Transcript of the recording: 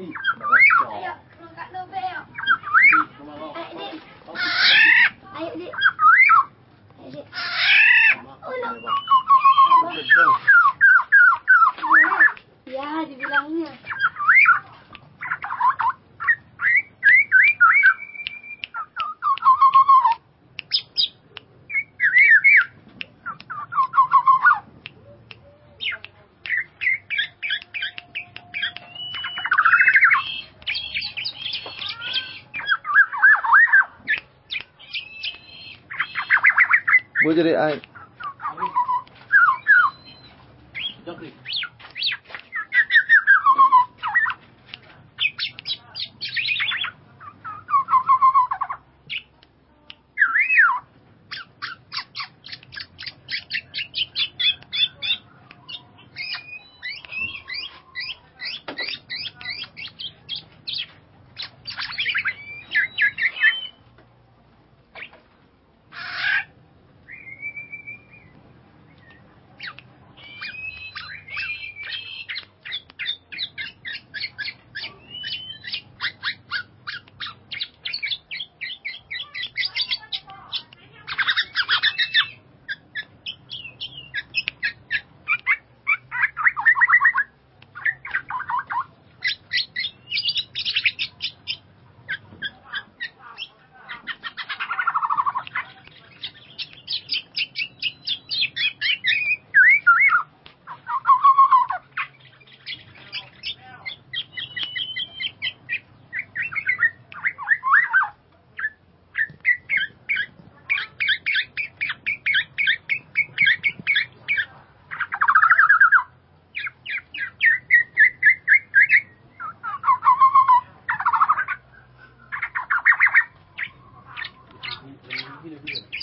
Oh. Ya, dibilangnya. Boleh jadi ai. Jokri. Yine bir